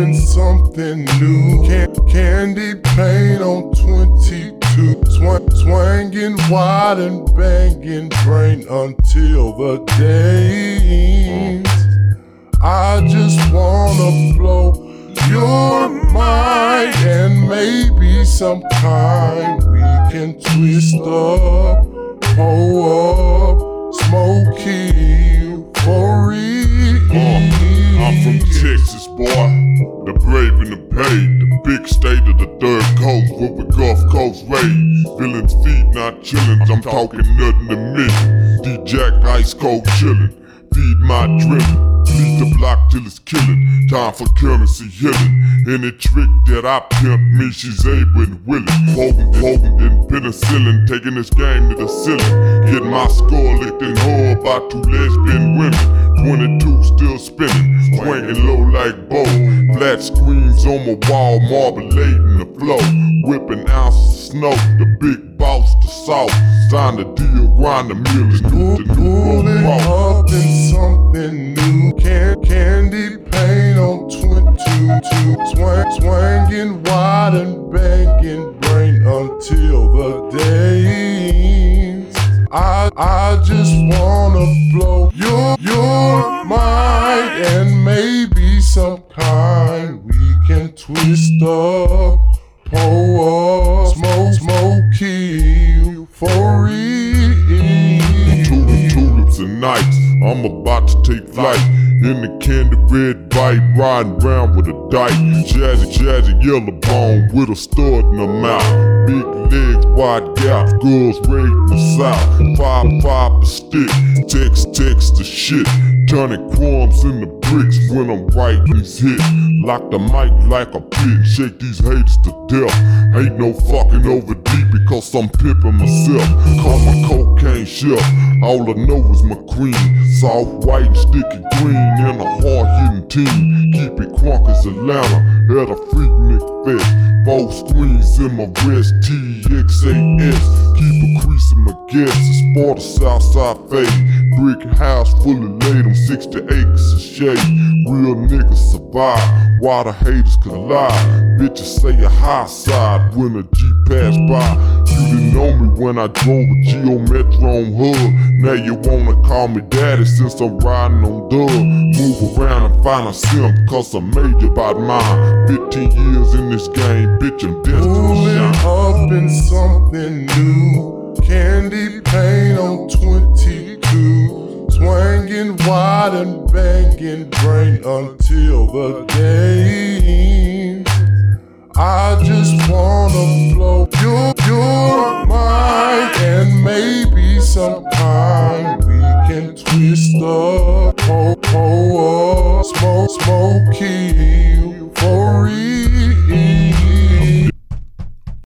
in something new. Can- candy paint on 22. Sw- swinging wide and banging brain until the day. I just wanna blow your mind and maybe sometime we can twist up, pull up, The brave and the paid. The big state of the third coast with a Gulf Coast rage. Feelings feet not chillin'. I'm talking nothing to me. D-Jack ice cold chillin'. Feed my drillin'. Beat the block till it's killin'. Time for currency healing. Any trick that I pimp me, she's able and willing. Potent, potent, and penicillin. Taking this game to the ceiling. Get my score licked in hard by two lesbian women. 22 still spinning, swinging low like bow. Flat screens on my wall, marbulating the flow. Whipping ounces of snow, the big boss, the salt. Sign the deal, grind the mill, the new, the new Pulling up in something new. Can- candy paint on 22. Swing, swinging wide and banging brain until the days. I, I just wanna blow your, your mind and maybe some sometime we can twist up, pull up, smoke, smoky euphoria. Tulip, tulips and nights. I'm about to take flight in the candy red bike, riding round with a dyke. Jazzy, jazzy, yellow bone with a stud in the mouth. Big legs, wide gaps, girls raiding the south. Five, five a stick, text, text the shit. Turning crumbs in the bricks when I'm writing these hits. Lock the mic like a pit, shake these haters to death. Ain't no fucking over deep because I'm pimping myself. Call my cocaine chef, all I know is my queen. Soft white and sticky green and a hard hitting team. Keep it crunk as Atlanta at a freak fest. Four screens in my wrist, TXAS. Keep a crease in my gas, a sport a Southside fade. Brick house fully laid on 60 acres of shade. Real niggas survive, while the haters collide. Bitches say a high side when a G pass by. You didn't know me when I drove a Geo Metron hood. Now you wanna call me daddy since I'm riding on dub. Move around and find a simp, cause I'm major about mine. 15 years in this game, bitch, I'm destined to shine. up in something new. Candy paint on 22. Swinging wide and banging brain until the day. I just wanna blow your, your mind and maybe sometime we can twist the pull, pull up, uh, smoke, euphoria.